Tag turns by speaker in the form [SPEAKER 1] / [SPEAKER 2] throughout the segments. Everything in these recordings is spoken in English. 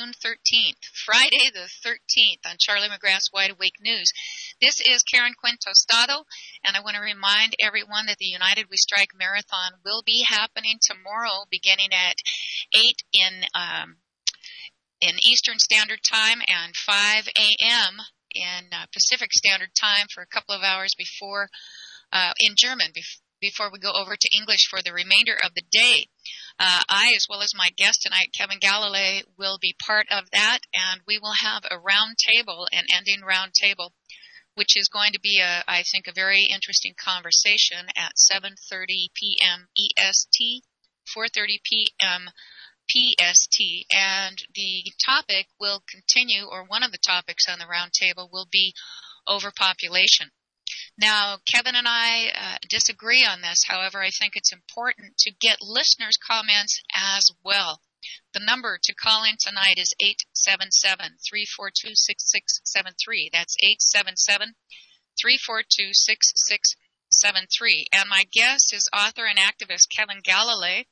[SPEAKER 1] June 13th, Friday the 13th on Charlie McGrath's Wide Awake News. This is Karen Quintostado, and I want to remind everyone that the United We Strike Marathon will be happening tomorrow beginning at 8 in, um, in Eastern Standard Time and 5 a.m. in uh, Pacific Standard Time for a couple of hours before, uh, in German, before before we go over to English for the remainder of the day. Uh, I, as well as my guest tonight, Kevin Galalae, will be part of that, and we will have a round table, an ending round table, which is going to be, a, I think, a very interesting conversation at 7:30 p.m. EST, 4:30 p.m. PST, and the topic will continue, or one of the topics on the round table will be overpopulation. Now, Kevin and I uh, disagree on this. However, I think it's important to get listeners' comments as well. The number to call in tonight is 877-342-6673. That's 877-342-6673. And my guest is author and activist Kevin Galalae,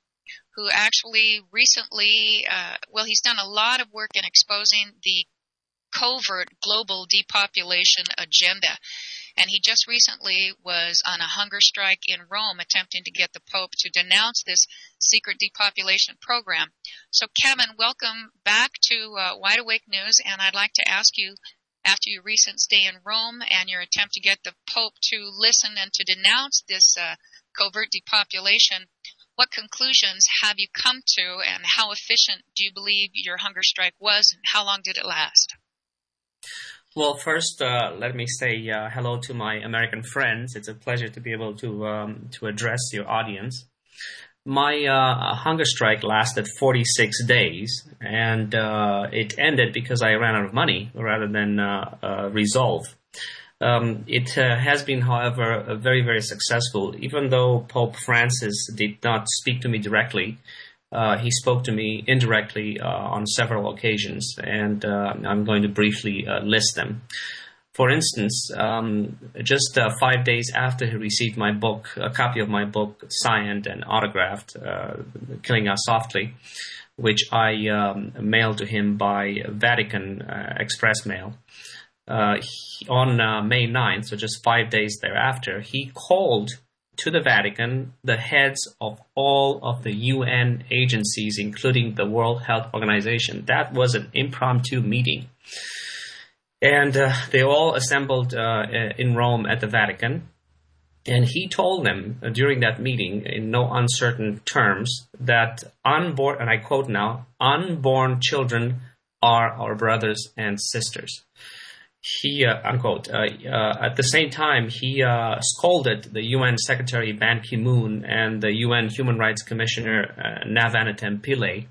[SPEAKER 1] who actually recently, uh, well, he's done a lot of work in exposing the covert global depopulation agenda. And he just recently was on a hunger strike in Rome attempting to get the Pope to denounce this secret depopulation program. So Kevin, welcome back to uh, Wide Awake News and I'd like to ask you after your recent stay in Rome and your attempt to get the Pope to listen and to denounce this uh, covert depopulation, what conclusions have you come to and how efficient do you believe your hunger strike was and how long did it last?
[SPEAKER 2] Well, first, uh, let me say uh, hello to my American friends. It's a pleasure to be able to um, to address your audience. My uh, hunger strike lasted 46 days, and uh, it ended because I ran out of money rather than uh, uh, resolve. Um, it has been, however, very, very successful. Even though Pope Francis did not speak to me directly, uh, he spoke to me indirectly uh, on several occasions, and uh, I'm going to briefly uh, list them. For instance, um, just uh, five days after he received my book, a copy of my book, signed and autographed, uh, Killing Us Softly, which I um, mailed to him by Vatican Express Mail. He, on May 9th, so just five days thereafter, he called to the Vatican the heads of all of the UN agencies, including the World Health Organization. That was an impromptu meeting. And uh, they all assembled uh, in Rome at the Vatican. And he told them uh, during that meeting, in no uncertain terms, that unborn, and I quote now, unborn children are our brothers and sisters he uh, unquote. Uh, uh, at the same time, he uh, scolded the UN Secretary Ban Ki-moon and the UN Human Rights Commissioner uh, Navanethem Pillay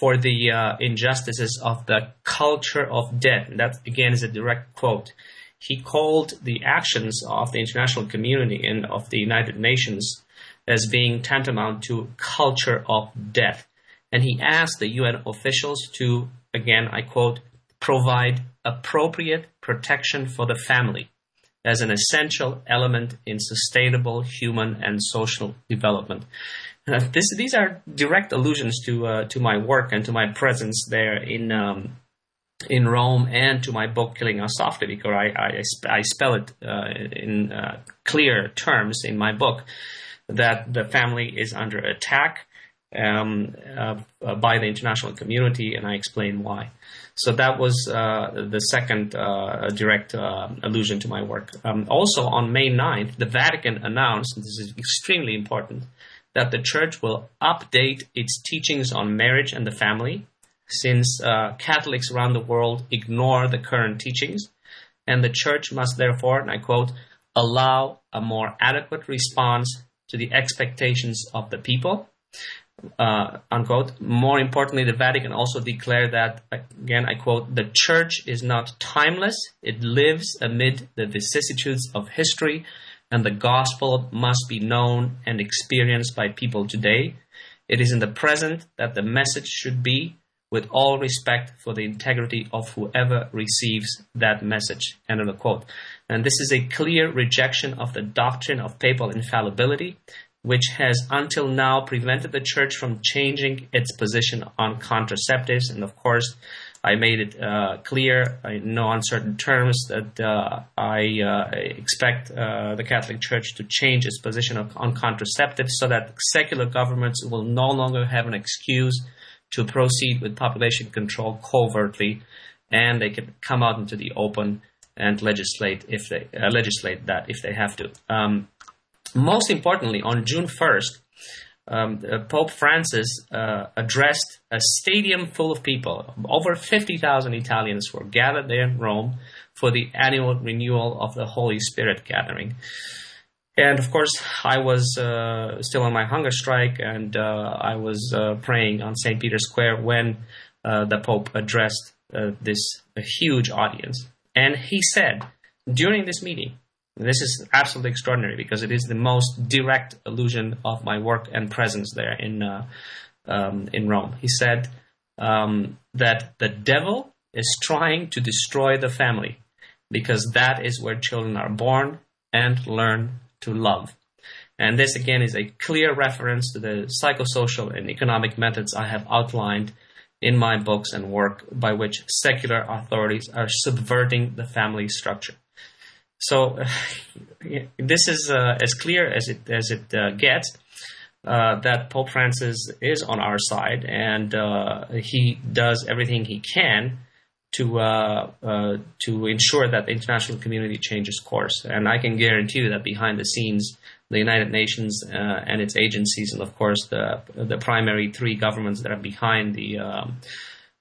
[SPEAKER 2] for the uh, injustices of the culture of death. And that again is a direct quote. He called the actions of the international community and of the United Nations as being tantamount to culture of death. And he asked the UN officials to, again, I quote, provide appropriate protection for the family as an essential element in sustainable human and social development. This, these are direct allusions to uh, to my work and to my presence there in um, in Rome and to my book Killing Us Softly because I I, I spell it uh, in uh, clear terms in my book that the family is under attack um, uh, by the international community and I explain why. So that was uh, the second uh, direct uh, allusion to my work. Um, also, on May 9th, the Vatican announced, and this is extremely important, that the Church will update its teachings on marriage and the family, since uh, Catholics around the world ignore the current teachings, and the Church must therefore, and I quote, allow a more adequate response to the expectations of the people uh, unquote. More importantly, the Vatican also declared that, again, I quote, the church is not timeless. It lives amid the vicissitudes of history, and the gospel must be known and experienced by people today. It is in the present that the message should be, with all respect for the integrity of whoever receives that message. End of the quote. And this is a clear rejection of the doctrine of papal infallibility which has until now prevented the church from changing its position on contraceptives. And of course, I made it uh, clear in no uncertain terms that uh, I uh, expect uh, the Catholic Church to change its position on contraceptives so that secular governments will no longer have an excuse to proceed with population control covertly, and they can come out into the open and legislate if they uh, legislate that if they have to. Um, most importantly, on June 1st, um, uh, Pope Francis uh, addressed a stadium full of people. Over 50,000 Italians were gathered there in Rome for the annual renewal of the Holy Spirit gathering. And of course, I was uh, still on my hunger strike, and uh, I was uh, praying on St. Peter's Square when uh, the Pope addressed this huge audience. And he said during this meeting, this is absolutely extraordinary because it is the most direct allusion of my work and presence there in uh, um, in Rome. He said um, that the devil is trying to destroy the family because that is where children are born and learn to love. And this again is a clear reference to the psychosocial and economic methods I have outlined in my books and work by which secular authorities are subverting the family structure. So this is uh, as clear as it as it uh, gets. Uh, that Pope Francis is on our side, and uh, he does everything he can to uh, uh, to ensure that the international community changes course. And I can guarantee you that behind the scenes, the United Nations and its agencies, and of course the the primary three governments that are behind the um,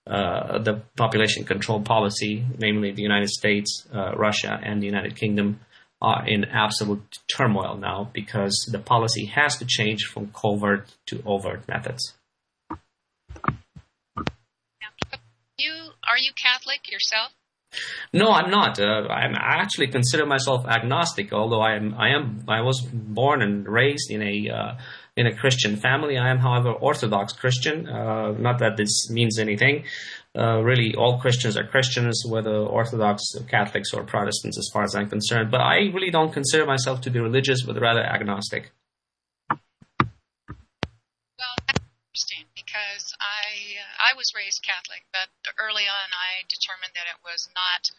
[SPEAKER 2] uh, the population control policy, namely the United States, uh, Russia, and the United Kingdom, are in absolute turmoil now because the policy has to change from covert to overt methods.
[SPEAKER 1] You are you Catholic yourself?
[SPEAKER 2] No, I'm not. Uh, I'm, I actually consider myself agnostic, although I am. I am. I was born and raised in a uh, in a Christian family. I am, however, Orthodox Christian. Uh, not that this means anything. Uh, really, all Christians are Christians, whether Orthodox, Catholics, or Protestants, as far as I'm concerned. But I really don't consider myself to be religious, but rather agnostic.
[SPEAKER 1] Well, that's interesting because I I was raised Catholic, but early on I determined that it was not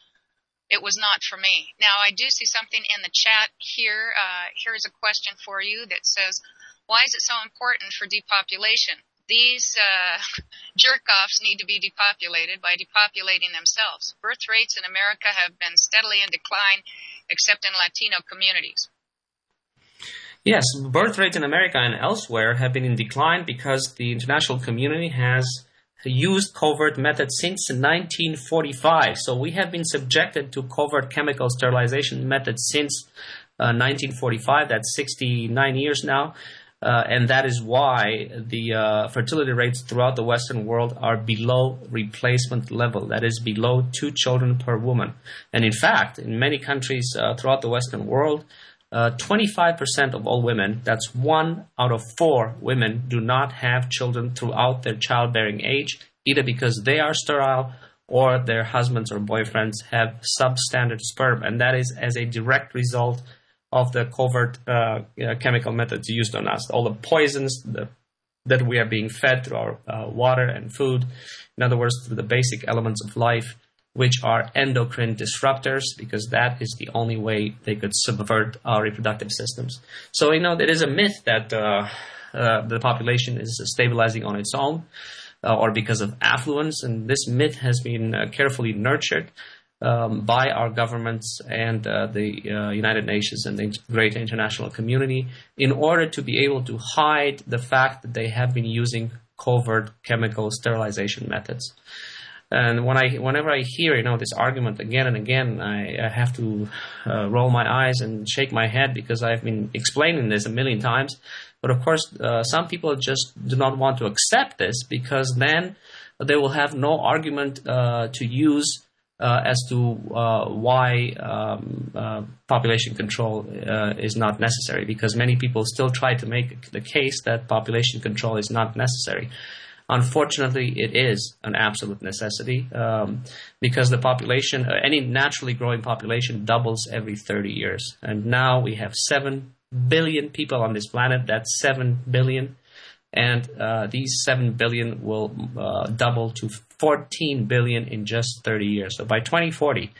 [SPEAKER 1] it was not for me. Now I do see something in the chat here. Uh, here is a question for you that says, why is it so important for depopulation? These uh, jerk offs need to be depopulated by depopulating themselves. Birth rates in America have been steadily in decline, except in Latino communities.
[SPEAKER 2] Yes, birth rates in America and elsewhere have been in decline because the international community has used covert methods since 1945. So we have been subjected to covert chemical sterilization methods since uh, 1945. That's 69 years now. Uh, and that is why the uh, fertility rates throughout the Western world are below replacement level. That is below two children per woman. And in fact, in many countries uh, throughout the Western world, 25% uh, of all women, that's one out of four women, do not have children throughout their childbearing age, either because they are sterile or their husbands or boyfriends have substandard sperm. And that is as a direct result of the covert uh, chemical methods used on us, all the poisons the, that we are being fed through our uh, water and food. In other words, through the basic elements of life, which are endocrine disruptors, because that is the only way they could subvert our reproductive systems. So, you know, there is a myth that uh, uh the population is stabilizing on its own. Uh, or because of affluence, and this myth has been uh, carefully nurtured um, by our governments and uh, the uh, United Nations and the greater international community in order to be able to hide the fact that they have been using covert chemical sterilization methods. And when I, whenever I hear, you know, this argument again and again, I, I have to uh, roll my eyes and shake my head because I've been explaining this a million times. But of course, uh, some people just do not want to accept this because then they will have no argument uh, to use uh, as to uh, why um, uh, population control uh, is not necessary, because many people still try to make the case that population control is not necessary. Unfortunately, it is an absolute necessity um, because the population, uh, any naturally growing population, doubles every 30 years. And now we have 7 billion people on this planet. That's 7 billion. And uh, these 7 billion will uh, double to 14 billion in just 30 years. So by 2040,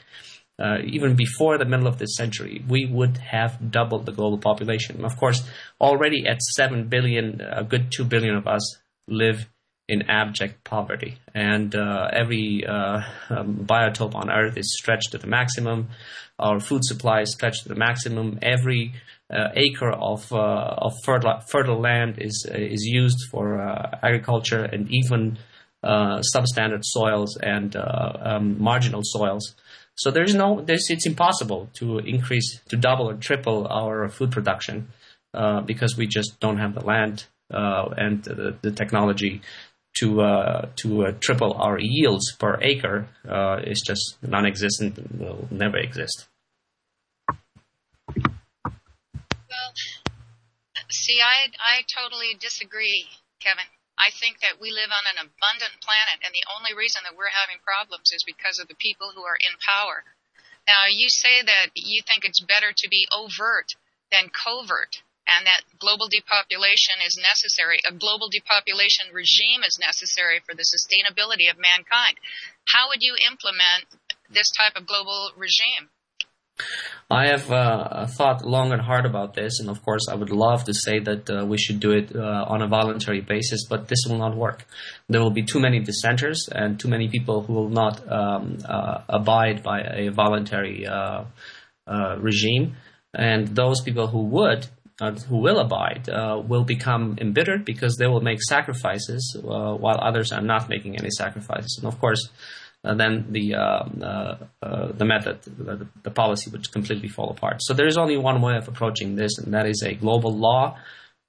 [SPEAKER 2] uh, even before the middle of this century, we would have doubled the global population. Of course, already at 7 billion, a good 2 billion of us live in abject poverty. And uh, every uh, um, biotope on Earth is stretched to the maximum. Our food supply is stretched to the maximum. Every acre of, uh, of fertile, fertile, land is, is used for uh, agriculture and even substandard soils and um, marginal soils. So there's no, there's, it's impossible to increase, to double or triple our food production uh, because we just don't have the land uh, and the, the, technology to uh, to uh, triple our yields per acre uh, is just non-existent will never exist.
[SPEAKER 1] See, I I totally disagree, Kevin. I think that we live on an abundant planet, and the only reason that we're having problems is because of the people who are in power. Now, you say that you think it's better to be overt than covert, and that global depopulation is necessary. A global depopulation regime is necessary for the sustainability of mankind. How would you implement this type of global regime?
[SPEAKER 2] I have uh, thought long and hard about this, and of course, I would love to say that uh, we should do it uh, on a voluntary basis, but this will not work. There will be too many dissenters and too many people who will not um, uh, abide by a voluntary uh, uh, regime, and those people who would. who will abide will become embittered because they will make sacrifices while others are not making any sacrifices. And of course, then the uh, uh, the method, the, the, policy would completely fall apart. So there is only one way of approaching this, and that is a global law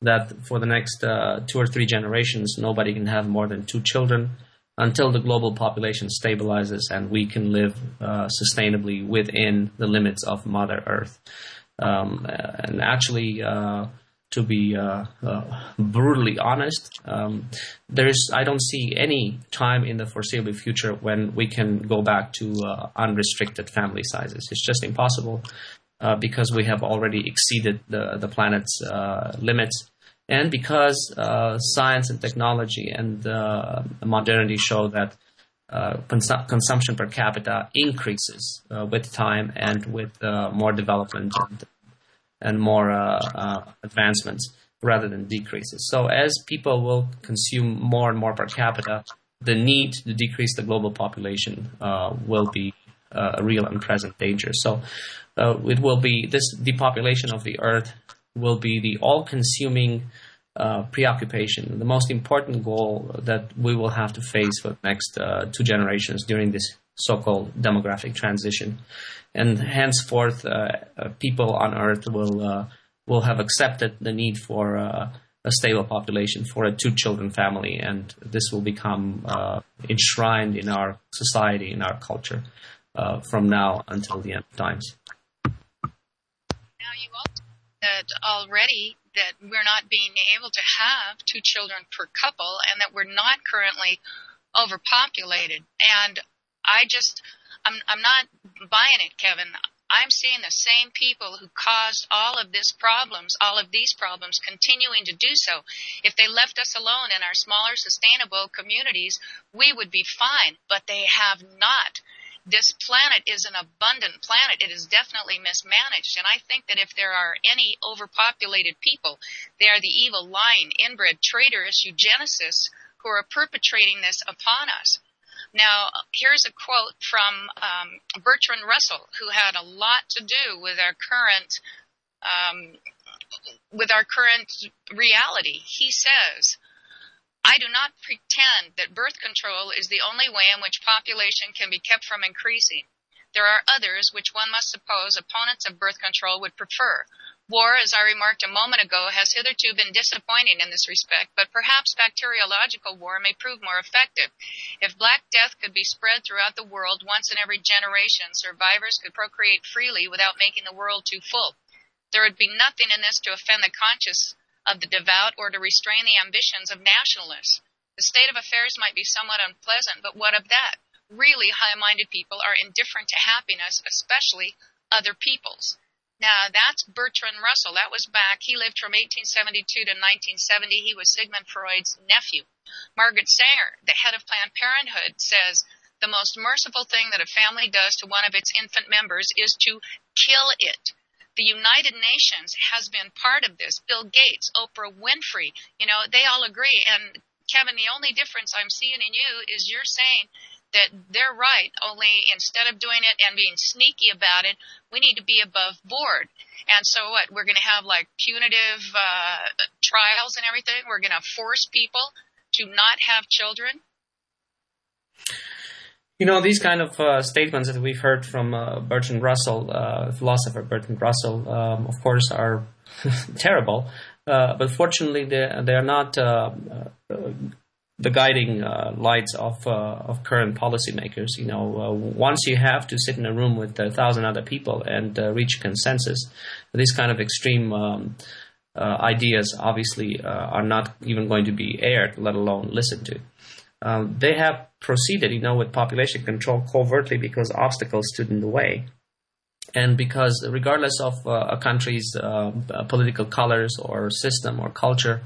[SPEAKER 2] that for the next uh, two or three generations, nobody can have more than two children until the global population stabilizes and we can live uh, sustainably within the limits of Mother Earth. Um, and actually, to be uh, uh, brutally honest. Um, there's, I don't see any time in the foreseeable future when we can go back to uh, unrestricted family sizes. It's just impossible uh, because we have already exceeded the, the planet's uh, limits. And because uh, science and technology and modernity show that cons- consumption per capita increases with time and with more development and and more uh, uh, advancements rather than decreases. So as people will consume more and more per capita, the need to decrease the global population uh, will be a real and present danger. So it will be this depopulation of the earth will be the all-consuming uh, preoccupation, the most important goal that we will have to face for the next uh, two generations during this so-called demographic transition and henceforth uh, uh, people on Earth will uh, will have accepted the need for a stable population for a two children family, and this will become enshrined in our society, in our culture, from now until the end of times.
[SPEAKER 1] Now you also said already that we're not being able to have two children per couple, and that we're not currently overpopulated. And I just I'm I'm not buying it, Kevin. I'm seeing the same people who caused all of these problems, all of these problems, continuing to do so. If they left us alone in our smaller, sustainable communities, we would be fine, but they have not. This planet is an abundant planet. It is definitely mismanaged. And I think that if there are any overpopulated people, they are the evil, lying, inbred, traitorous eugenicists who are perpetrating this upon us. Now, here's a quote from um, Bertrand Russell, who had a lot to do with our current um, with our current reality. He says, I do not pretend that birth control is the only way in which population can be kept from increasing. There are others which one must suppose opponents of birth control would prefer. War, as I remarked a moment ago, has hitherto been disappointing in this respect, but perhaps bacteriological war may prove more effective. If Black Death could be spread throughout the world once in every generation, survivors could procreate freely without making the world too full. There would be nothing in this to offend the conscience of the devout or to restrain the ambitions of nationalists. The state of affairs might be somewhat unpleasant, but what of that? Really high minded people are indifferent to happiness, especially other people's. Now that's Bertrand Russell. That was back. He lived from 1872 to 1970. He was Sigmund Freud's nephew. Margaret Sanger, the head of Planned Parenthood, says the most merciful thing that a family does to one of its infant members is to kill it. The United Nations has been part of this. Bill Gates, Oprah Winfrey, you know, they all agree. And Kevin, the only difference I'm seeing in you is you're saying that they're right. Only instead of doing it and being sneaky about it, we need to be above board. And so what? We're going to have like punitive uh, trials and everything. We're going to force people to not have children.
[SPEAKER 2] You know, these kind of uh, statements that we've heard from uh, Bertrand Russell, uh, philosopher Bertrand Russell, um, of course, are terrible. Uh, but fortunately, they, they are not uh, the guiding uh, lights of uh, of current policymakers. You know, uh, once you have to sit in a room with a thousand other people and uh, reach consensus, these kind of extreme um, uh, ideas obviously uh, are not even going to be aired, let alone listened to. Um, they have proceeded, you know, with population control covertly because obstacles stood in the way. And because, regardless of a country's political colors or system or culture,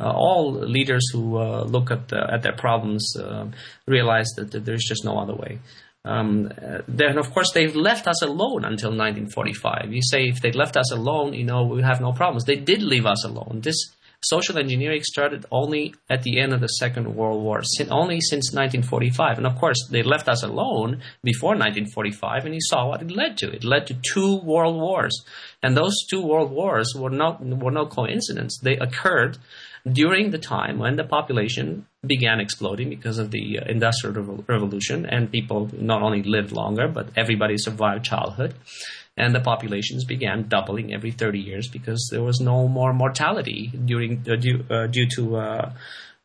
[SPEAKER 2] uh, all leaders who uh, look at the, at their problems uh, realize that, that, there's just no other way. Um, then, of course, they've left us alone until 1945. You say if they left us alone, you know, we have no problems. They did leave us alone. This social engineering started only at the end of the Second World War, only since 1945. And of course, they left us alone before 1945, and you saw what it led to. It led to two world wars, and those two world wars were not were no coincidence. They occurred during the time when the population began exploding because of the uh, industrial revolution and people not only lived longer but everybody survived childhood and the populations began doubling every 30 years because there was no more mortality during uh, due, uh, due to uh,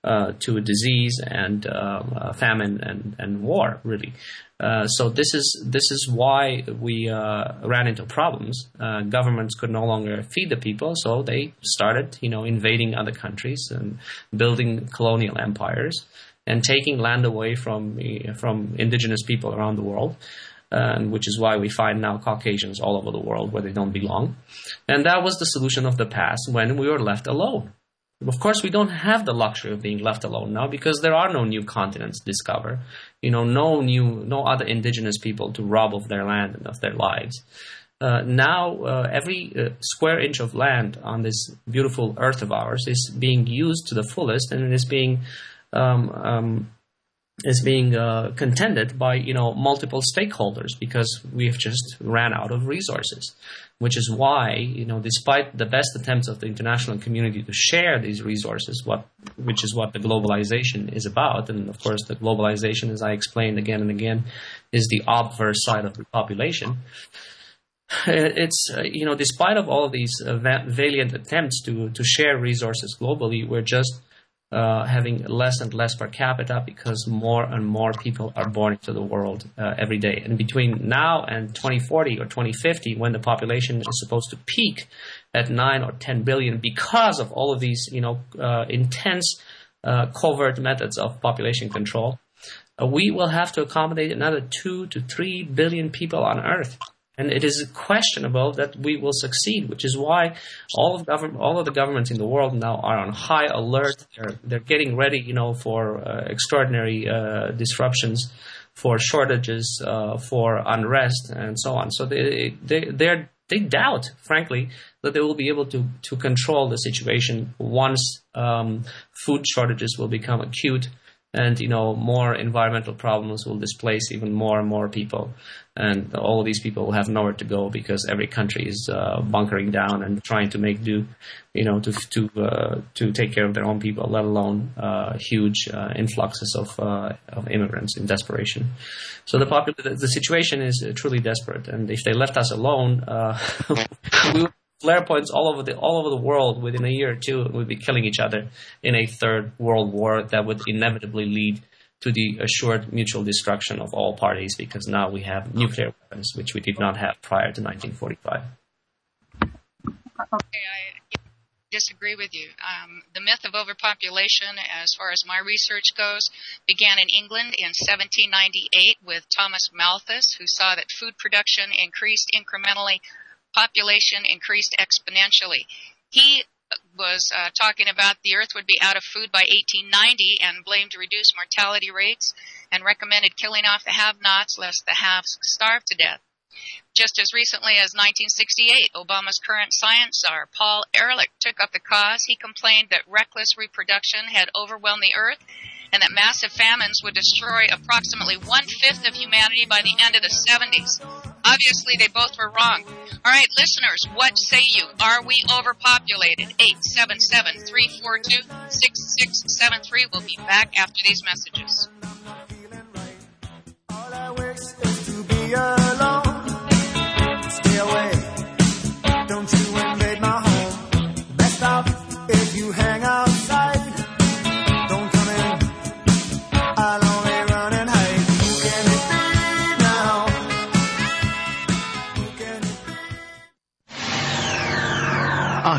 [SPEAKER 2] uh to disease and uh, famine and, and war really uh, so this is this is why we uh, ran into problems. Uh, governments could no longer feed the people, so they started, you know, invading other countries and building colonial empires and taking land away from from indigenous people around the world. Which is why we find now Caucasians all over the world where they don't belong. And that was the solution of the past when we were left alone. Of course, we don't have the luxury of being left alone now because there are no new continents discovered you know, no new, no other indigenous people to rob of their land and of their lives. Uh, now, uh, every uh, square inch of land on this beautiful earth of ours is being used to the fullest, and it is being um, um, is being uh, contended by you know multiple stakeholders because we have just ran out of resources which is why, you know, despite the best attempts of the international community to share these resources, what, which is what the globalization is about, and of course, the globalization, as I explained again and again, is the obverse side of the population. It's uh, you know, despite of all these uh, valiant attempts to to share resources globally, we're just uh, having less and less per capita because more and more people are born into the world uh, every day. And between now and 2040 or 2050, when the population is supposed to peak at 9 or 10 billion because of all of these, you know, uh, intense uh, covert methods of population control, uh, we will have to accommodate another 2 to 3 billion people on Earth and it is questionable that we will succeed, which is why all of government, all of the governments in the world now are on high alert. They're they're getting ready, you know, for uh, extraordinary uh, disruptions, for shortages, uh, for unrest, and so on. So they they they they doubt, frankly, that they will be able to to control the situation once um, food shortages will become acute and you know more environmental problems will displace even more and more people and all these people have nowhere to go because every country is uh, bunkering down and trying to make do you know to to uh, to take care of their own people let alone uh, huge uh, influxes of uh, of immigrants in desperation. So the, popul- the, situation is truly desperate. And if they left us alone uh, we flare points all over the all over the world within a year or two we'd be killing each other in a third world war that would inevitably lead to the assured mutual destruction of all parties because now we have nuclear weapons which we did not have prior to 1945 okay
[SPEAKER 1] i disagree with you um, the myth of overpopulation as far as my research goes began in england in 1798 with thomas malthus who saw that food production increased incrementally population increased exponentially. He was uh, talking about the earth would be out of food by 1890 and blamed reduced mortality rates and recommended killing off the have-nots lest the haves starve to death. Just as recently as 1968, Obama's current science czar, Paul Ehrlich, took up the cause. He complained that reckless reproduction had overwhelmed the earth and that massive famines would destroy approximately one fifth of humanity by the end of the 70s. Obviously, they both were wrong. All right, listeners, what say you? Are we overpopulated? 877 342 6673. We'll be back after these messages.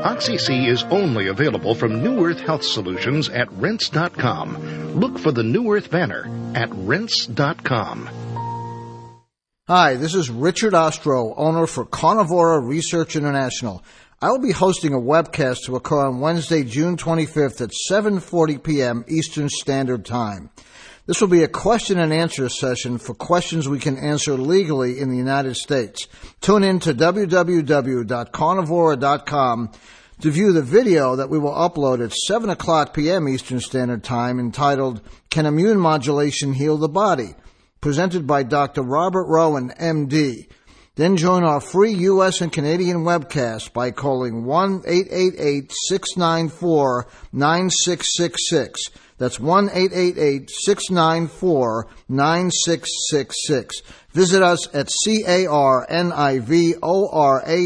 [SPEAKER 3] Oxy-C is only available from New Earth Health Solutions at rense.com. Look for the New Earth banner at rense.com.
[SPEAKER 4] Hi, this is Richard Ostro, owner for Carnivora Research International. I will be hosting a webcast to occur on Wednesday, June 25th at 7:40 p.m. Eastern Standard Time. This will be a question and answer session for questions we can answer legally in the United States. Tune in to www.carnivora.com to view the video that we will upload at 7 o'clock p.m. Eastern Standard Time entitled Can Immune Modulation Heal the Body? presented by Dr. Robert Rowan, MD. Then join our free U.S. and Canadian webcast by calling 1-888-694-9666 that's 1 694 9666. Visit us at C-A-R-N-I-V-O-R-A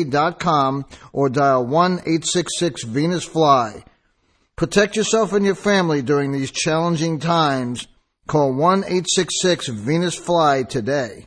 [SPEAKER 4] dot com or dial 1 866 Venus Fly. Protect yourself and your family during these challenging times. Call 1 866 Venus Fly today.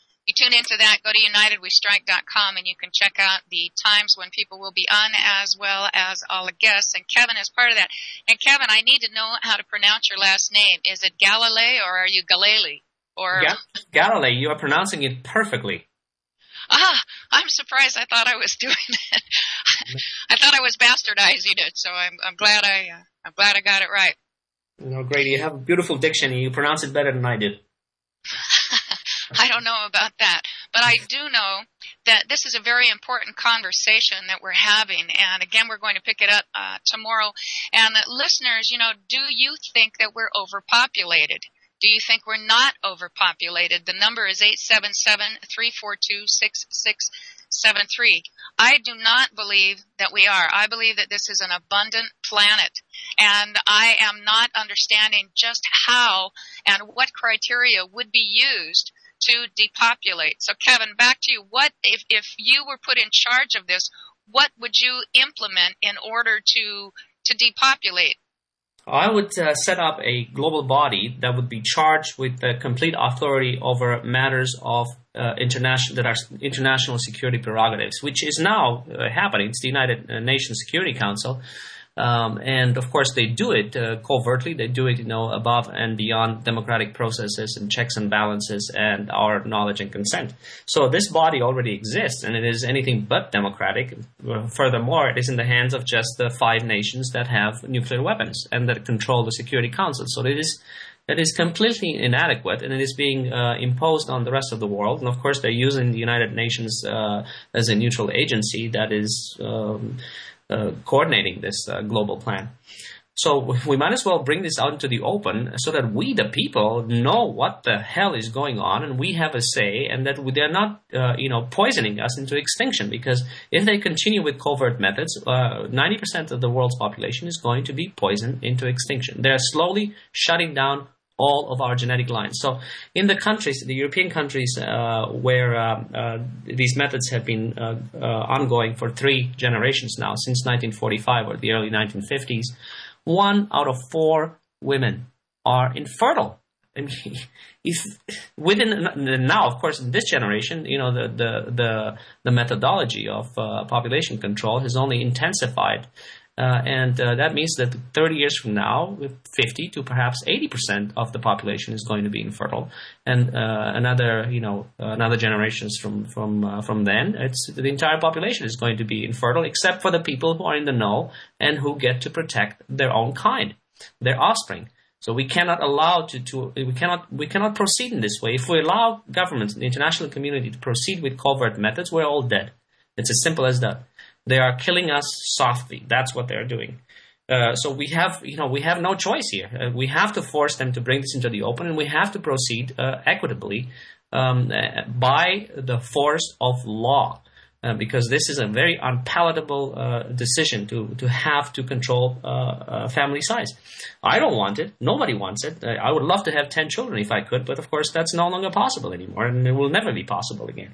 [SPEAKER 1] you tune into that. Go to unitedwestrike.com and you can check out the times when people will be on as well as all the guests. And Kevin is part of that. And Kevin, I need to know how to pronounce your last name. Is it Galalae or are you Galalae? Or
[SPEAKER 2] yeah, Galalae, you are pronouncing it perfectly.
[SPEAKER 1] Ah, I'm surprised. I thought I was doing it. I thought I was bastardizing it, so I'm I'm glad I uh, I'm glad I got it right.
[SPEAKER 2] No, great. You have a beautiful diction. You pronounce it better than I did.
[SPEAKER 1] I don't know about that, but I do know that this is a very important conversation that we're having. And again, we're going to pick it up uh, tomorrow. And listeners, you know, do you think that we're overpopulated? Do you think we're not overpopulated? The number is 877-342-6673. I do not believe that we are. I believe that this is an abundant planet. And I am not understanding just how and what criteria would be used to depopulate. So Kevin, back to you. What if, if you were put in charge of this, what would you implement in order to to depopulate?
[SPEAKER 2] I would uh, set up a global body that would be charged with the complete authority over matters of uh, international that are international security prerogatives, which is now uh, happening. It's the United Nations Security Council, um, and of course, they do it uh, covertly. They do it, you know, above and beyond democratic processes and checks and balances and our knowledge and consent. So this body already exists, and it is anything but democratic. Furthermore, it is in the hands of just the five nations that have nuclear weapons and that control the Security Council. So it is that is completely inadequate and it is being uh, imposed on the rest of the world. And of course, they're using the United Nations uh, as a neutral agency that is. Um, coordinating this uh, global plan. So we might as well bring this out into the open so that we, the people, know what the hell is going on and we have a say and that they're not, uh, you know, poisoning us into extinction. Because if they continue with covert methods, uh, 90% of the world's population is going to be poisoned into extinction. They're slowly shutting down all of our genetic lines. So, in the countries, the European countries uh, where uh, uh, these methods have been uh, uh, ongoing for three generations now, since 1945 or the early 1950s, one out of four women are infertile. I mean, if within now, of course, in this generation, you know, the the the, the methodology of population control has only intensified uh, and uh, that means that 30 years from now, 50 to perhaps 80% of the population is going to be infertile, and uh, another, you know, another generations from from uh, from then, it's the entire population is going to be infertile, except for the people who are in the know and who get to protect their own kind, their offspring. So we cannot allow to, to we cannot we cannot proceed in this way. If we allow governments and the international community to proceed with covert methods, we're all dead. It's as simple as that. They are killing us softly. That's what they're doing. Uh, so we have, you know, we have no choice here. Uh, we have to force them to bring this into the open, and we have to proceed uh, equitably um, uh, by the force of law. Uh, because this is a very unpalatable uh, decision to, to have to control family size. I don't want it. Nobody wants it. I would love to have 10 children if I could, but of course that's no longer possible anymore, and it will never be possible again.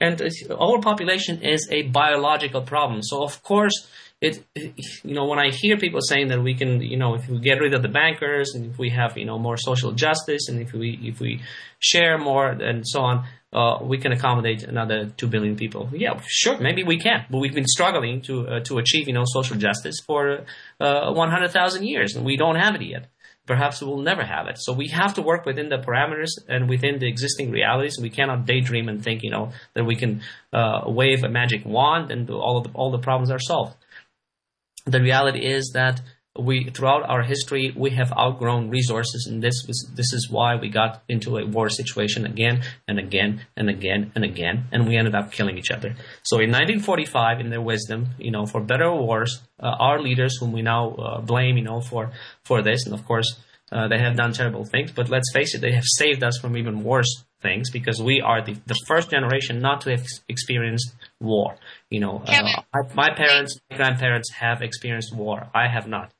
[SPEAKER 2] And overpopulation is a biological problem. So of course, it, you know, when I hear people saying that we can, you know, if we get rid of the bankers and if we have, you know, more social justice and if we if we share more and so on, uh, we can accommodate another two billion people. Yeah, sure, maybe we can, but we've been struggling to uh, to achieve, you know, social justice for uh, one hundred thousand years, and we don't have it yet perhaps we will never have it. So we have to work within the parameters and within the existing realities. We cannot daydream and think, you know, that we can uh, wave a magic wand and all of the, all the problems are solved. The reality is that we throughout our history we have outgrown resources and this was this is why we got into a war situation again and again and again and again and we ended up killing each other. So in 1945 in their wisdom you know for better or worse uh, our leaders whom we now uh, blame you know for for this and of course uh, they have done terrible things but let's face it they have saved us from even worse things because we are the, the first generation not to have experienced war. You know uh, my parents my grandparents have experienced war. I have not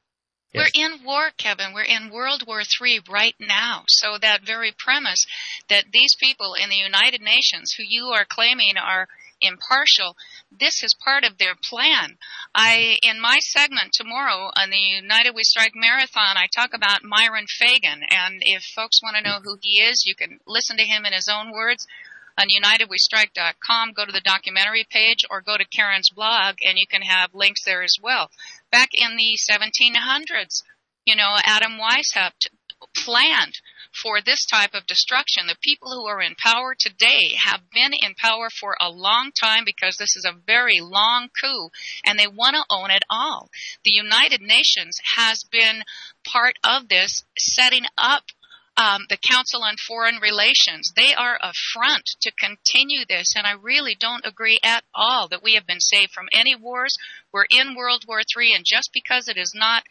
[SPEAKER 1] Yes. We're in war, Kevin. We're in World War III right now. So that very premise that these people in the United Nations, who you are claiming are impartial, this is part of their plan. I, in my segment tomorrow on the United We Strike Marathon, I talk about Myron Fagan. And if folks want to know who he is, you can listen to him in his own words on UnitedWeStrike.com. Go to the documentary page or go to Karen's blog and you can have links there as well. Back in the 1700s, you know, Adam Weishaupt planned for this type of destruction. The people who are in power today have been in power for a long time because this is a very long coup and they want to own it all. The United Nations has been part of this setting up um, the Council on Foreign Relations. They are a front to continue this, and I really don't agree at all that we have been saved from any wars. We're in World War III, and just because it is not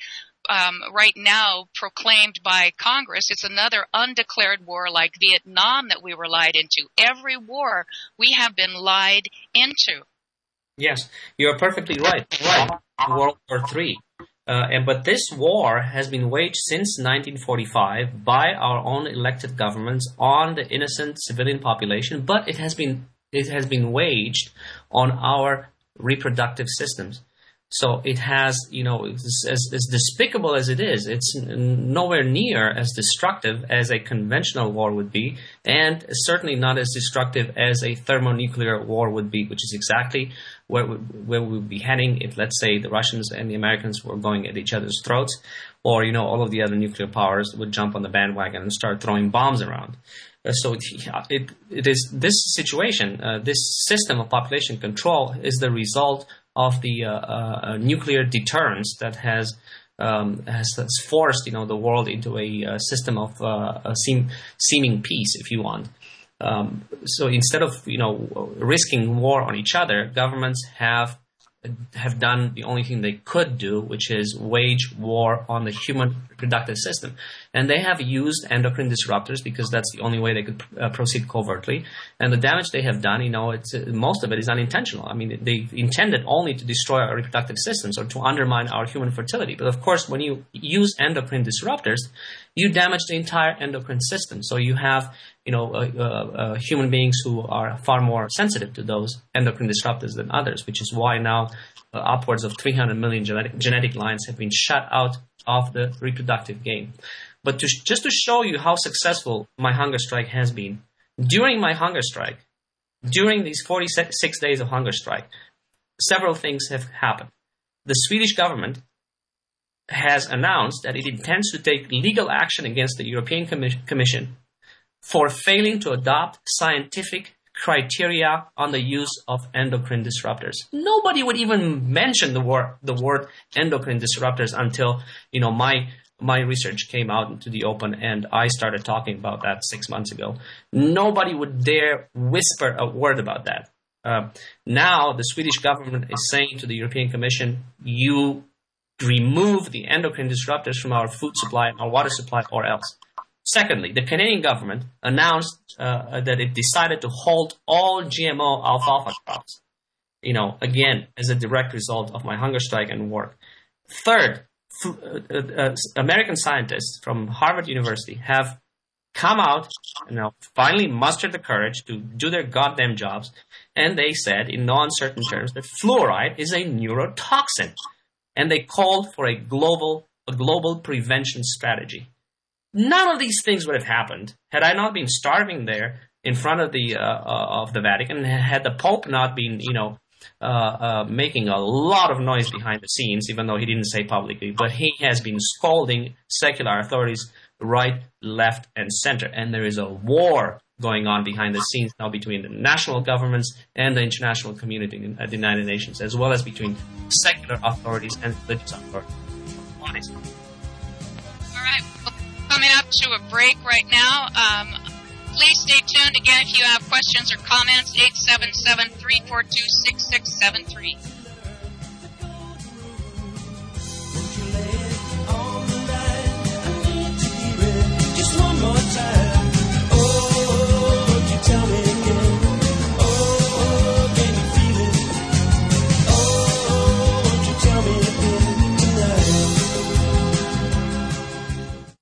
[SPEAKER 1] um, right now proclaimed by Congress. It's another undeclared war like Vietnam that we were lied into. Every war we have been lied into.
[SPEAKER 2] Yes, you are perfectly right. Right, World War Three. Uh, and but this war has been waged since 1945 by our own elected governments on the innocent civilian population, but it has been it has been waged on our reproductive systems. So it has, you know, as, as despicable as it is, it's nowhere near as destructive as a conventional war would be, and certainly not as destructive as a thermonuclear war would be, which is exactly where we, where we would be heading if, let's say, the Russians and the Americans were going at each other's throats, or you know, all of the other nuclear powers would jump on the bandwagon and start throwing bombs around. Uh, so it, it, it is this situation, uh, this system of population control, is the result of the uh, uh, nuclear deterrence that has, um, has, forced you know the world into a, a system of uh, seem, seeming peace, if you want. Um, so instead of you know risking war on each other, governments have have done the only thing they could do, which is wage war on the human reproductive system. And they have used endocrine disruptors because that's the only way they could uh, proceed covertly. And the damage they have done, you know, it's, uh, most of it is unintentional. I mean, they intended only to destroy our reproductive systems or to undermine our human fertility. But of course, when you use endocrine disruptors, you damage the entire endocrine system. So you have, you know, uh, uh, uh, human beings who are far more sensitive to those endocrine disruptors than others, which is why now uh, upwards of 300 million genetic, genetic lines have been shut out of the reproductive game. But to, just to show you how successful my hunger strike has been, during my hunger strike, during these 46 days of hunger strike, several things have happened. The Swedish government has announced that it intends to take legal action against the European Commission for failing to adopt scientific criteria on the use of endocrine disruptors. Nobody would even mention the word the word endocrine disruptors until you know my my research came out into the open and I started talking about that six months ago. Nobody would dare whisper a word about that. Uh, now the Swedish government is saying to the European Commission, you remove the endocrine disruptors from our food supply and our water supply or else. Secondly, the Canadian government announced uh, that it decided to halt all GMO alfalfa crops. You know, again, as a direct result of my hunger strike and work. Third, uh, uh, uh, American scientists from Harvard University have come out and now finally mustered the courage to do their goddamn jobs, and they said in no uncertain terms that fluoride is a neurotoxin and they called for a global a global prevention strategy. None of these things would have happened had I not been starving there in front of the uh, uh, of the Vatican, had the Pope not been, you know, uh, uh, making a lot of noise behind the scenes, even though he didn't say publicly. But he has been scolding secular authorities right, left, and center, and there is a war going on behind the scenes now between the national governments and the international community at uh, the United Nations, as well as between secular authorities and religious authorities. All
[SPEAKER 1] right, coming up to a break right now. Um, please stay tuned. Again, if you have questions or comments, 877 342 6673.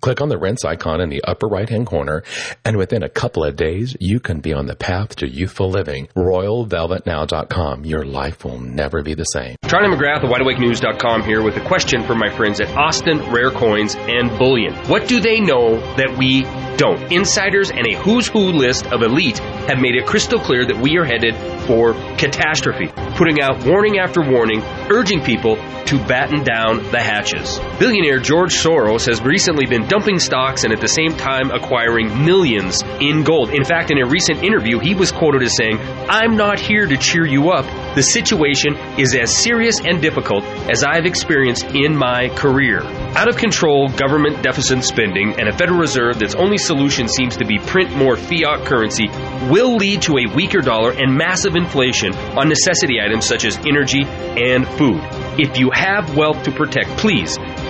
[SPEAKER 5] Click on the Rense icon in the upper right hand corner, and within a couple of days, you can be on the path to youthful living. RoyalVelvetNow.com. Your life will never be the same.
[SPEAKER 6] Charlie McGrath of WideAwakeNews.com here with a question from my friends at Austin Rare Coins and Bullion. What do they know that we don't? Insiders and a who's who list of elite have made it crystal clear that we are headed for catastrophe, putting out warning after warning, urging people to batten down the hatches. Billionaire George Soros has recently been dumping stocks and at the same time acquiring millions in gold. In fact, in a recent interview, he was quoted as saying, I'm not here to cheer you up. The situation is as serious and difficult as I've experienced in my career. Out of control government deficit spending and a Federal Reserve that's only solution seems to be print more fiat currency will lead to a weaker dollar and massive inflation on necessity items such as energy and food. If you have wealth to protect, please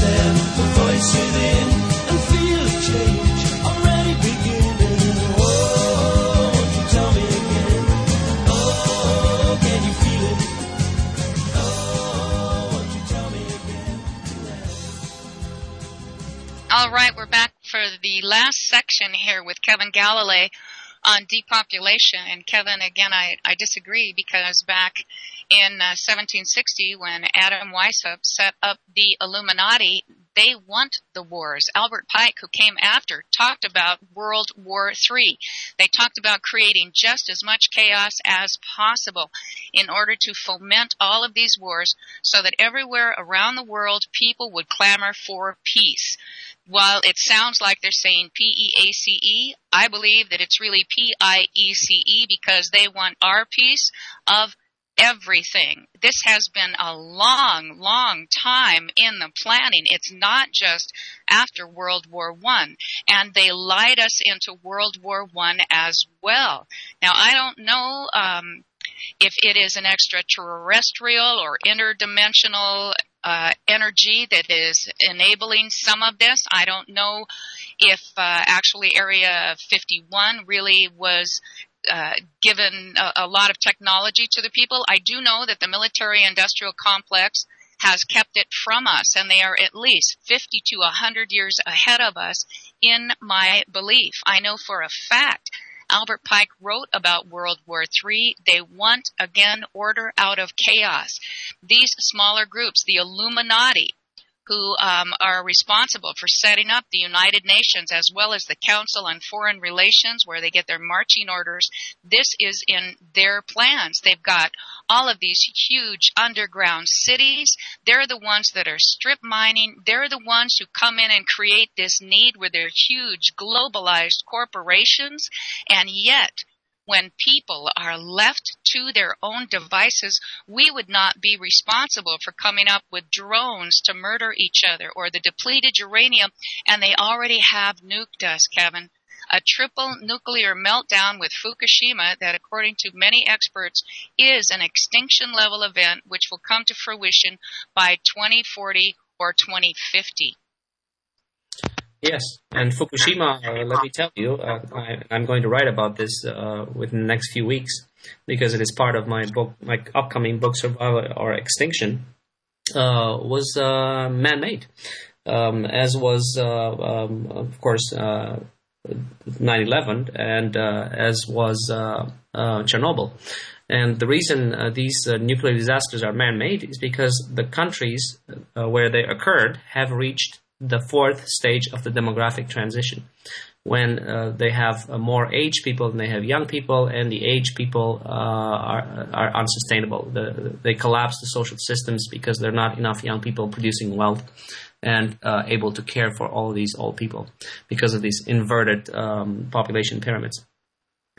[SPEAKER 7] Oh? Oh? Oh?
[SPEAKER 1] All right, we're back for the last section here with Kevin Galalae on depopulation. And Kevin, again, I, I disagree because back in uh, 1760 when Adam Weishaupt set up the Illuminati, they want the wars. Albert Pike, who came after, talked about World War III. They talked about creating just as much chaos as possible in order to foment all of these wars so that everywhere around the world people would clamor for peace. While it sounds like they're saying P-E-A-C-E, I believe that it's really P-I-E-C-E because they want our peace of everything. This has been a long, long time in the planning. It's not just after World War One, and they lied us into World War One as well. Now, I don't know um, if it is an extraterrestrial or interdimensional uh, energy that is enabling some of this. I don't know if uh, actually Area 51 really was uh, given a, a, lot of technology to the people. I do know that the military industrial complex has kept it from us and they are at least 50 to 100 years ahead of us in my belief. I know for a fact Albert Pike wrote about World War III. They want, again, order out of chaos. These smaller groups, the Illuminati, who um, are responsible for setting up the United Nations as well as the Council on Foreign Relations, where they get their marching orders. This is in their plans. They've got all of these huge underground cities. They're the ones that are strip mining. They're the ones who come in and create this need with their huge globalized corporations. And yet, when people are left to their own devices, we would not be responsible for coming up with drones to murder each other or the depleted uranium, and they already have nuked us, Kevin. A triple nuclear meltdown with Fukushima that according to many experts is an extinction level event which will come to fruition by 2040 or 2050.
[SPEAKER 2] Yes, and Fukushima, uh, let me tell you, uh, I, am going to write about this uh, within the next few weeks because it is part of my book, my upcoming book, Survival or Extinction, uh, was uh, man-made, um, as was, uh, um, of course, 9/11, and as was Chernobyl. And the reason these nuclear disasters are man-made is because the countries where they occurred have reached the fourth stage of the demographic transition, when uh, they have uh, more aged people than they have young people, and the aged people uh, are, are unsustainable. The, they collapse the social systems because there are not enough young people producing wealth and uh, able to care for all these old people because of these inverted um, population pyramids.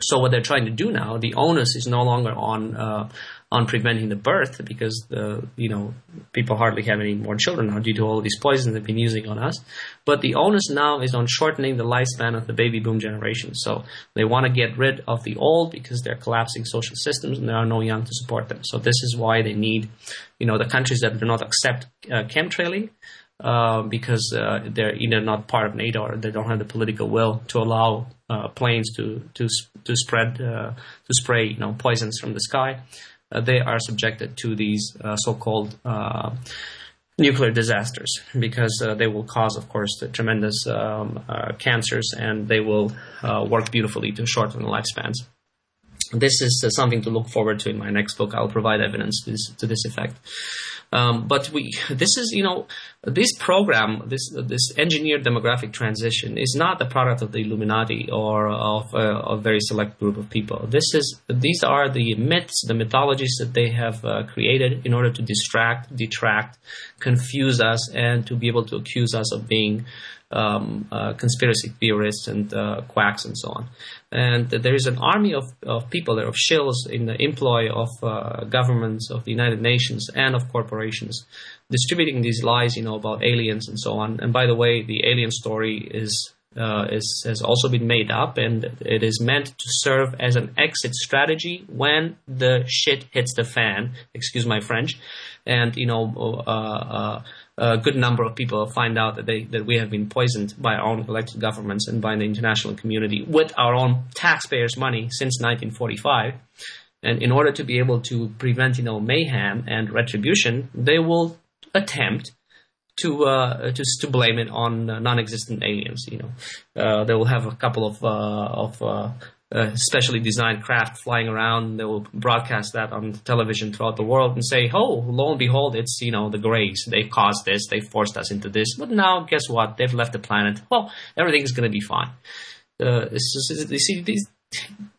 [SPEAKER 2] So what they're trying to do now, the onus is no longer on uh, on preventing the birth because the you know people hardly have any more children now due to all these poisons they've been using on us. But the onus now is on shortening the lifespan of the baby boom generation. So they want to get rid of the old because they're collapsing social systems and there are no young to support them. So this is why they need, you know, the countries that do not accept uh, chemtrailing uh, because uh, they're either not part of NATO or they don't have the political will to allow uh, planes to to to spread uh, to spray you know poisons from the sky. Uh, they are subjected to these so-called nuclear disasters because they will cause, of course, tremendous um, cancers and they will work beautifully to shorten the lifespans this is uh, something to look forward to in my next book. I'll provide evidence to this, to this effect. Um, but we, this is, you know, this program, this this engineered demographic transition is not the product of the Illuminati or of uh, a very select group of people. This is these are the myths, the mythologies that they have uh, created in order to distract, detract, confuse us, and to be able to accuse us of being um, uh, conspiracy theorists and uh, quacks and so on. And there is an army of, of people, there of shills in the employ of uh, governments, of the United Nations, and of corporations, distributing these lies, you know, about aliens and so on. And by the way, the alien story is uh, is, has also been made up, and it is meant to serve as an exit strategy when the shit hits the fan. Excuse my French, and you know, uh, uh, a good number of people find out that they that we have been poisoned by our own elected governments and by the international community with our own taxpayers' money since 1945. And in order to be able to prevent, you know, mayhem and retribution, they will attempt to uh, to to blame it on uh, non-existent aliens. You know, uh, they will have a couple of uh, of uh, specially designed craft flying around. They will broadcast that on television throughout the world and say, "Oh, lo and behold, it's you know the Greys. They caused this. They forced us into this. But now, guess what? They've left the planet. Well, everything's going to be fine." Uh, you see, these,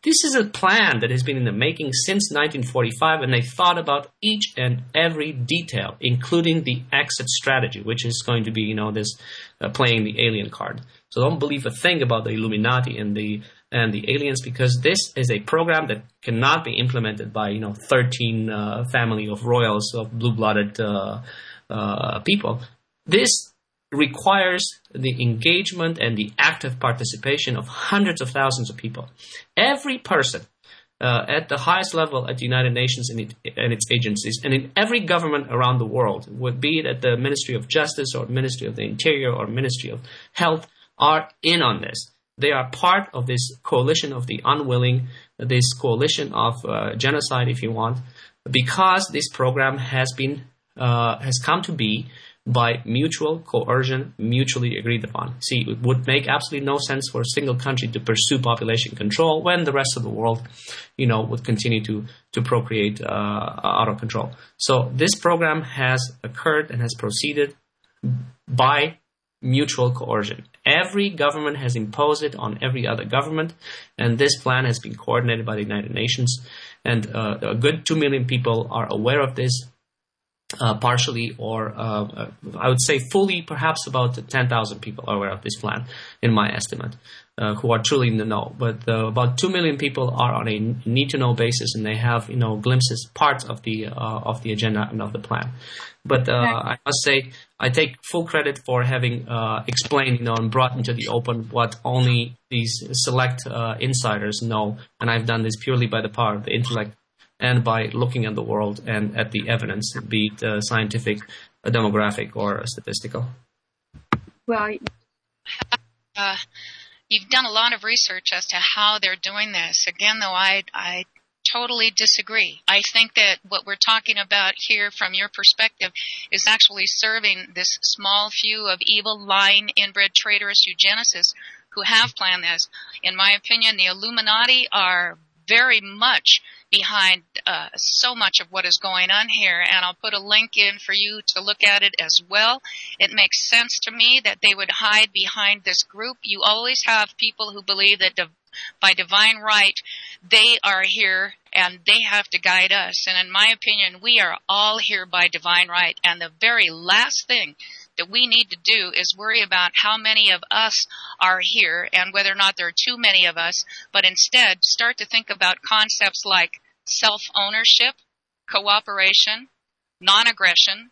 [SPEAKER 2] this is a plan that has been in the making since 1945, and they thought about each and every detail, including the exit strategy, which is going to be, you know, this uh, playing the alien card. So don't believe a thing about the Illuminati and the and the aliens because this is a program that cannot be implemented by you know 13 uh, family of royals of blue-blooded uh, uh, people. This requires the engagement and the active participation of hundreds of thousands of people. Every person uh, at the highest level at the United Nations and, it, and, its agencies, and in every government around the world, would be it at the Ministry of Justice or Ministry of the Interior or Ministry of Health, are in on this. They are part of this coalition of the unwilling, this coalition of uh, genocide, if you want, because this program has been uh, has come to be by mutual coercion, mutually agreed upon. See, it would make absolutely no sense for a single country to pursue population control when the rest of the world, you know, would continue to to procreate uh, out of control. So this program has occurred and has proceeded by mutual coercion. Every government has imposed it on every other government, and this plan has been coordinated by the United Nations. And uh, a good two million people are aware of this, uh, partially or uh, uh I would say fully. Perhaps about ten thousand people are aware of this plan, in my estimate, uh, who are truly in the know. But uh, about two million people are on a need to know basis, and they have you know glimpses, parts of the of the agenda and of the plan. But uh, I must say, I take full credit for having uh, explained, you know, and brought into the open what only these select uh, insiders know. And I've done this purely by the power of the intellect and by looking at the world and at the evidence, be it uh, scientific, demographic, or statistical.
[SPEAKER 1] Well, uh, you've done a lot of research as to how they're doing this. Again, though, I I totally disagree. I think that what we're talking about here from your perspective is actually serving this small few of evil, lying, inbred, traitorous eugenicists who have planned this. In my opinion, the Illuminati are very much behind uh, so much of what is going on here, and I'll put a link in for you to look at it as well. It makes sense to me that they would hide behind this group. You always have people who believe that div- by divine right, they are here and they have to guide us. And in my opinion, we are all here by divine right. And the very last thing that we need to do is worry about how many of us are here and whether or not there are too many of us, but instead start to think about concepts like self-ownership, cooperation, non-aggression,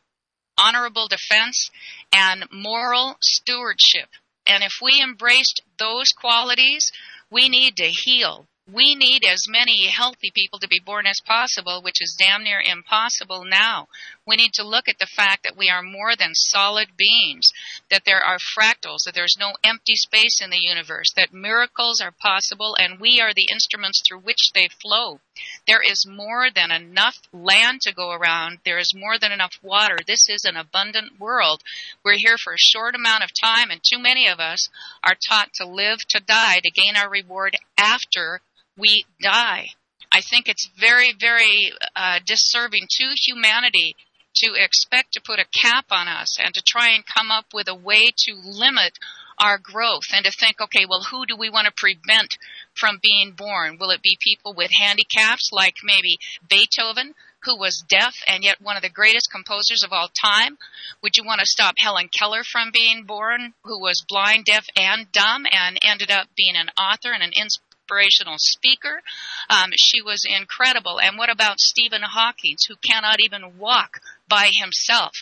[SPEAKER 1] honorable defense, and moral stewardship. And if we embraced those qualities, we need to heal we need as many healthy people to be born as possible, which is damn near impossible now. We need to look at the fact that we are more than solid beings, that there are fractals, that there's no empty space in the universe, that miracles are possible, and we are the instruments through which they flow. There is more than enough land to go around. There is more than enough water. This is an abundant world. We're here for a short amount of time, and too many of us are taught to live to die to gain our reward after we die. I think it's very, very uh, disserving to humanity to expect to put a cap on us and to try and come up with a way to limit our growth and to think, okay, well, who do we want to prevent from being born? Will it be people with handicaps like maybe Beethoven, who was deaf and yet one of the greatest composers of all time? Would you want to stop Helen Keller from being born, who was blind, deaf, and dumb and ended up being an author and an inspiration? Inspirational speaker. Um, she was incredible. And what about Stephen Hawking, who cannot even walk by himself?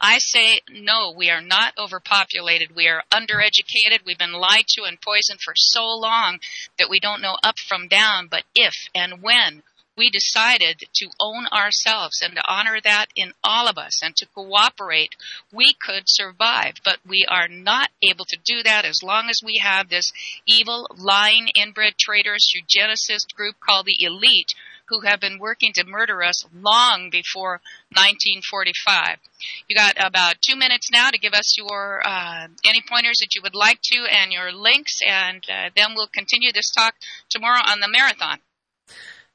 [SPEAKER 1] I say no, we are not overpopulated. We are undereducated. We've been lied to and poisoned for so long that we don't know up from down. But if and when we decided to own ourselves and to honor that in all of us and to cooperate, we could survive. But we are not able to do that as long as we have this evil, lying, inbred traitorous eugenicist group called the elite who have been working to murder us long before 1945. You got about two minutes now to give us your uh, any pointers that you would like to and your links, and uh, then we'll continue this talk tomorrow on the marathon.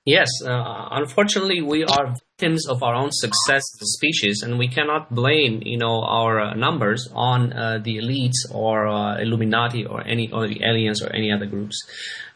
[SPEAKER 2] Yes, uh, unfortunately, we are victims of our own success as a species, and we cannot blame, you know, our uh, numbers on uh, the elites or uh, Illuminati or any or the aliens or any other groups.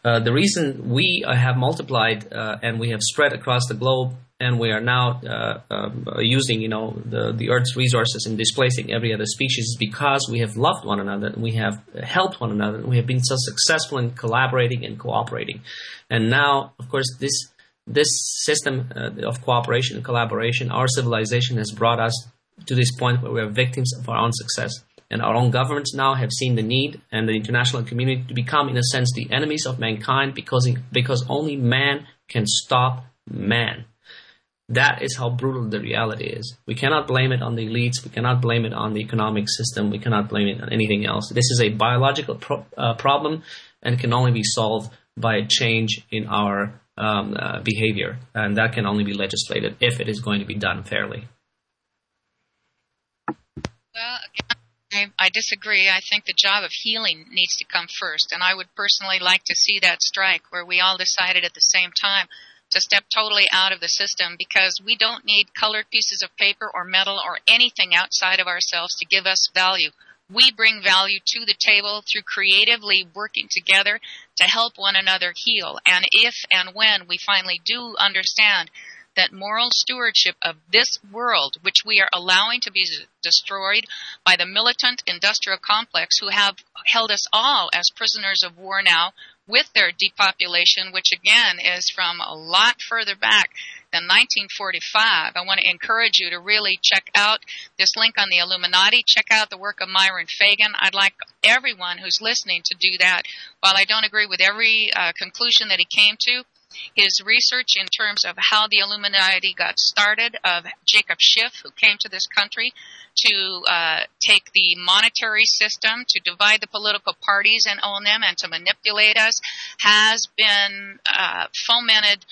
[SPEAKER 2] Uh, the reason we uh, have multiplied and we have spread across the globe, and we are now um, using, you know, the the Earth's resources and displacing every other species, is because we have loved one another, we have helped one another, we have been so successful in collaborating and cooperating. And now, of course, this this system uh, of cooperation and collaboration, our civilization has brought us to this point where we are victims of our own success. And our own governments now have seen the need and the international community to become, in a sense, the enemies of mankind because, because only man can stop man. That is how brutal the reality is. We cannot blame it on the elites. We cannot blame it on the economic system. We cannot blame it on anything else. This is a biological pro- uh, problem and can only be solved by a change in our um, uh, behavior, and that can only be legislated if it is going to be done fairly.
[SPEAKER 1] Well, I, I disagree. I think the job of healing needs to come first, and I would personally like to see that strike where we all decided at the same time to step totally out of the system because we don't need colored pieces of paper or metal or anything outside of ourselves to give us value we bring value to the table through creatively working together to help one another heal. And if and when we finally do understand that moral stewardship of this world, which we are allowing to be destroyed by the militant industrial complex who have held us all as prisoners of war now with their depopulation, which again is from a lot further back than 1945. I want to encourage you to really check out this link on the Illuminati. Check out the work of Myron Fagan. I'd like everyone who's listening to do that. While I don't agree with every uh, conclusion that he came to, his research in terms of how the Illuminati got started, of Jacob Schiff, who came to this country to uh, take the monetary system, to divide the political parties and own them, and to manipulate us, has been uh, fomented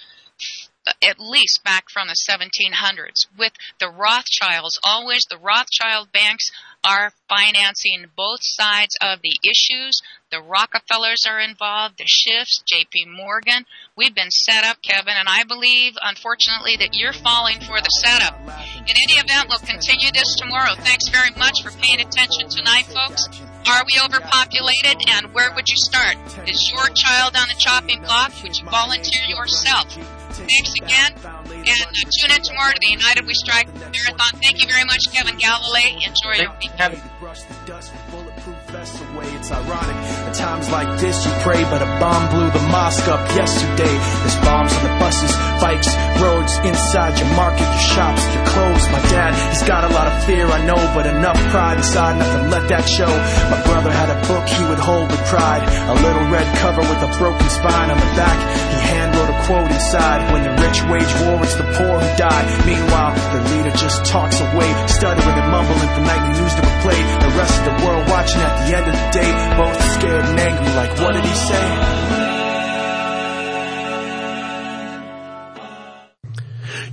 [SPEAKER 1] at least back from the 1700s. With the Rothschilds, always the Rothschild banks are financing both sides of the issues. The Rockefellers are involved, the Schiffs, JP Morgan. We've been set up, Kevin, and I believe, unfortunately, that you're falling for the setup. In any event, we'll continue this tomorrow. Thanks very much for paying attention tonight, folks. Are we overpopulated? And where would you start? Is your child on the chopping block? Would you volunteer yourself? Thanks again. And uh, tune in tomorrow to the United We Strike Marathon. Thank you very much, Kevin Galalae. Enjoy your weekend.
[SPEAKER 7] brush the dust with bulletproof vests away. It's ironic. At times like this, you pray, but a bomb blew the mosque up yesterday. There's bombs on the buses, bikes, roads, inside your market, your shops, clothes. My dad, he's got a lot of fear, I know, but enough pride inside not to let that show. My brother had a book he would hold with pride, a little red cover with a broken spine on the back. He hand wrote a quote inside. When the rich wage war, it's the poor who die. Meanwhile, the leader just talks away, stuttering and mumbling for nightly news to replay. The rest of the world watching at the end of the day, both scared and angry. Like, what did he say?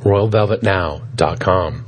[SPEAKER 5] RoyalVelvetNow.com.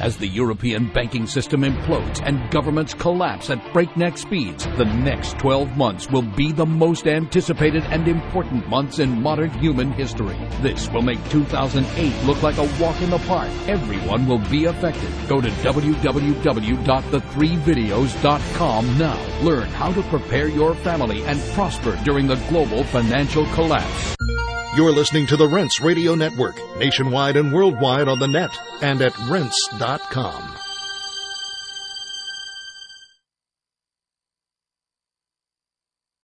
[SPEAKER 8] As the European banking system implodes and governments collapse at breakneck speeds, the next 12 months will be the most anticipated and important months in modern human history. This will make 2008 look like a walk in the park. Everyone will be affected. Go to www.the3videos.com now. Learn how to prepare your family and prosper during the global financial collapse.
[SPEAKER 3] You're listening to the Rense Radio Network, nationwide and worldwide on the net and at rense.com.